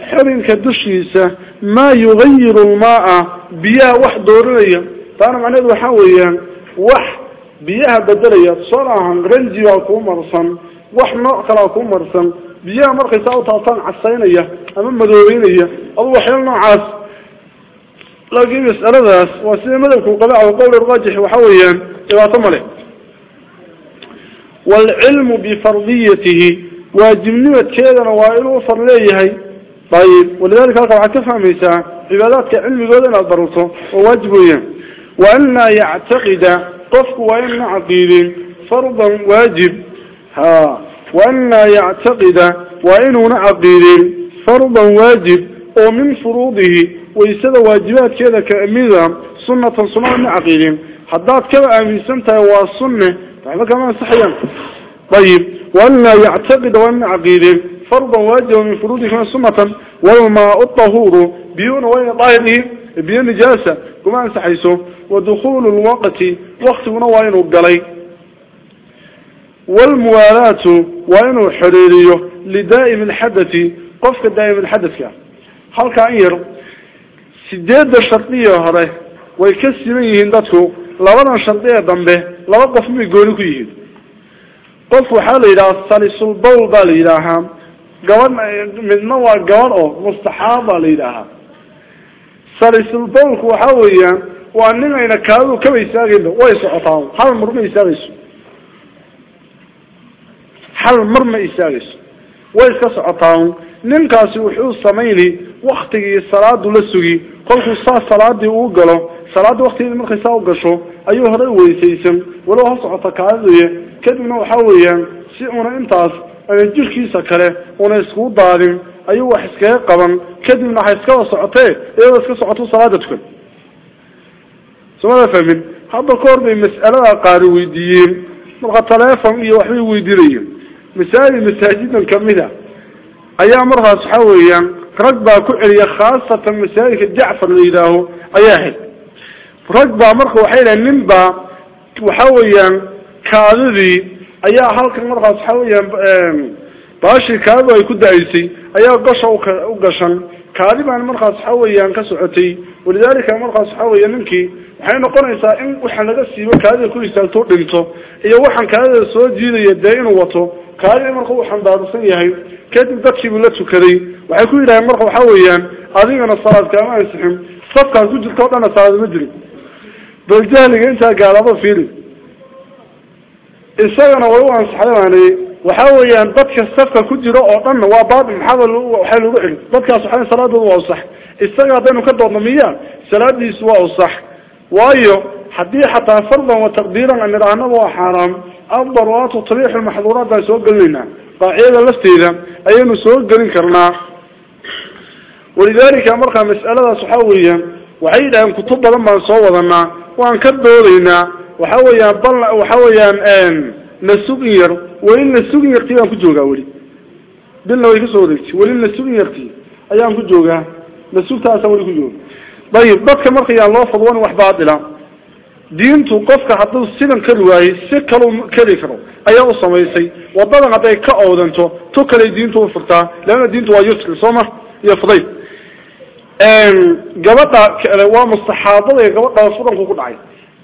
حرين كدشيسة. ما يغير الماء بيا وح دورنيا طالما نذو حويا وح بيا بدريا صرا رنجي وكم مرسم وح نأكل وكم مرسم بيا مرخي ساو تلطان عصينيا أمام مدورينيا الله حيلنا عص لكن مسألة ذاس وسيم ذلك وقلع وقول الراجح وحويا إذا تملي والعلم بفرضيته. واجب نوت كذا نوائل وفرليه هاي طيب ولذلك هذا قد تفهم إيسا عبادات كعلم قولنا الضرطة وواجبية وأن يعتقد قفك وإن عقيد فرضا واجب. ها وأن يعتقد وإن عقيد فرضا واجب. ومن فروضه وإيسا واجبات كذا كأميدا سنة سنة من عقيد حدات كذا أمي سنتها وصنة طيب كمان صحيح. طيب وأن يعتقد وإن عقيد فرضا واجبا من فروضه كما سنة والماء الطهور بيون وين طاهره بيون نجاسة كما انسحيسه ودخول الوقت وقت وين وقلي. والموالاة وين حريريه لدائم الحدث. قفك دائم الحدث هل كأير؟ sideedda shardiye hore way ka siman yihiin dadku labadan shardi ee dambe laba qof may gooni ku yihiin qof waxaa la yidhaha salisulbawl baa la yidhaahaa gabadh midna waa gabadh oo mustaxaab baa la yidhaahaa salisulbawlku waxa weeyaan waa nin ayna kaadu kaba istaagayba way socotaa hal mar ma istaagayso. Hal mar ma istaagayso. Way iska socotaa ninkaasi wuxuu samayni waktigii salaadu la sugi. Kolkuu saa salaadii uu galo salaada waktigeedi markay saa u gasho ayuu horey weysaysan. Walow ha socota kaadiduye kadibna waxa weeyaan si una intaas jirkiisa kale una iskugu daadin ayuu wax iskaga qaban kadibna waxay iskaba socotee iyadoo iska socoto salaada tukan somada fahmin hadda ka hor bay mas'alada qaari weydiiyeen marka telefon iyo waxbay weydiinayeen masaajid masaajidan kamida ayaa markaas waxa weeyaan rag baa ku celiya khaasatan masaajidka jacfar la yidhaaho ayaa ahayd rag baa marka waxay dhahen nin baa waxa weeyaan kaadidii ayaa halkan markaas waxa weeyaan baashii kaadidu ay ku da-aysay ayaa gasha u gashan kaadi baan markaas waxa weeyaan ka socotay walidaalika markaas waxa weya ninkii waxay noqonaysaa in waxaan laga siibo kaadida ku istaagto dhinto iyo waxaan kaadida soo jiidaya dee inuu wato kaadida marka uu xambaarsan yahay kadib dadkiibuu la tukaday waxay ku yidhaheen marka waxa weeyaan adigana salaad kaama ansixin safkaas ku jirta o dhana salaad ma jirin bal jahliga intaa gaalaaba fiili isagana way u ansaxday baani waxa weeyaan dadka safka ku jira oo dhanna waa baatil maxaa waxay lagu celi dadkaas waxaa salaadooda waa usax isaga haddaynu ka doodno miya salaadiisu waa usax waayo haddii xataa fardan wa taqdiiran an idhaahnaba waa xaaraam baan soo gelinaynaa qaacidada lafteeda ayaynu soo gelin karnaa walidalika markaa mas'aladaas waxa weeyaan waxay kutub badan baan soo baan ku joogaa weli bilna way kasoo wareegtay weli nasugin yartii ayaan ku joogaa nasugtaasaan weli ku jooga dayib dadka markayaan loo fadwan wax baatila diintu qofka hadduu sidan kari waayey si kalu keli karo ayaa u samaysay wadadan hadday ka oodanto tu kaley diintu u furtaa leanna diintu waa yusri soo ma iyo fudayd gabadha kale waa mustaxaabada ee gabadha furanku ku dhacay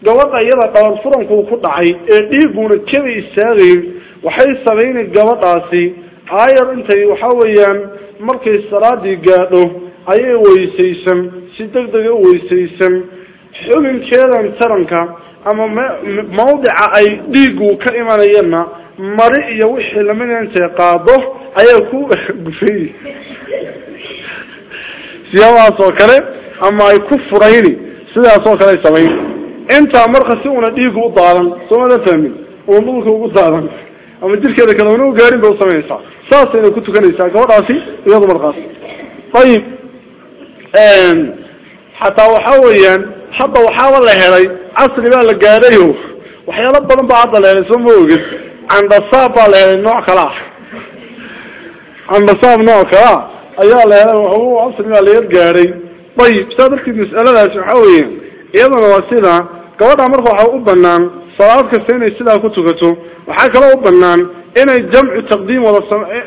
gabadha iyada dhabar furanku ku dhacay ee dhiiguna kaba istaagayn waxay samaynayn gabadhaasi. Aayar intay waxa weeyaan markay salaadii gaadho ayay weysaysan si deg dega weysaysan. Xubinkeedan taranka ama mawdica ay dhiigu ka imanayana mari iyo wixii lamida intay qaado ayaa ku gufay siyaabahaas oo kale ama ay ku furayni sidaas oo kale ay samayn gaarin bay usameynaysaa saasayna ku tukanaysaa gabadhaasi iyadu markaas ayib xataa waxa weeyaan hadda waxaaba la helay casri baa la gaadhayo waxyaalo badan baa hadda la helay soo ma ogid candasaab baa la helay nooc kale ah candasaab nooc kale ah ayaa la helay waxu casri baa la yar gaadhay ayib saa darteed mas'aladaasi waxa weeye iyadana waa sida kasta inay sidaa ku tukato waxaa kaloo u banaan inay jamcu taqdiim wada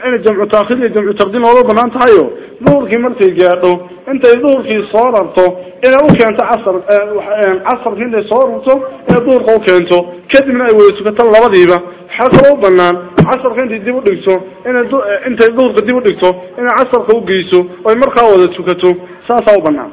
inay jamcu taakhir iyo jamcu taqdiim wada banaan tahayo duhurkii markay gaadho intay duhurkii soo rarto inay u keento casar casarkii intay soo rarto ee duhurka u keento kadibna ay wada tukato labadiiba waxaa kaloo u banaan casarka intay dib u dhigto inay intay duhurka dib u dhigto inay casarka u geyso oy markaa wada tukato saasaa u banaan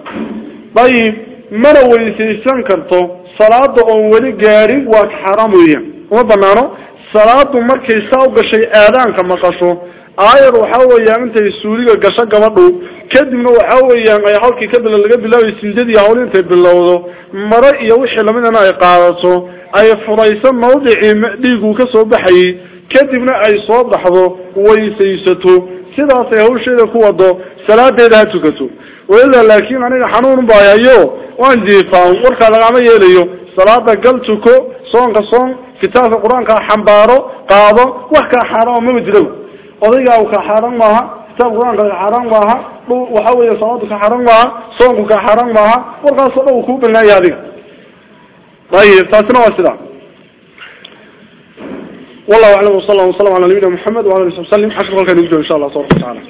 dayib mana weysaysan karto salaada oon weli gaadhin waa ka xaaraam weeyaan. Uma banaano salaadu markay saa u gashay aadaanka maqasho aayar waxa weeyaan intay suuliga gasho gabadhu kadibna waxa weeyaan ay halkii ka bila laga bilaabay sinjadii hawl intay bilowdo maro iyo wixii lamidana ay qaadato ay furayso mawdicii dhiigu ka soo baxayay kadibna ay soo baxdo weysaysato. Sidaasay hawsheeda ku wado salaadeeda ha tukato. Wailaa laakin aniga xanuun baayayo waan jiifaan warkaa lagama yeelayo salaada gal tuko soonka soon kitaabka qur-aanka xambaaro qaado wax kaa xaaraan maba jiraba odaygaa ka xaaraan maaha kitaabka qur-aanka ka xaaraan maaha waxa weeye salaadu ka xaaraan maaha soonku ka xaaraan maaha warkaasoo dhan uu kuu banaaya adiga ayib taasina waa sidaa والله أعلم وصلى الله وسلم على نبينا محمد وعلى آله وصحبه وسلم حشر خلق نجده إن شاء الله سبحانه وتعالى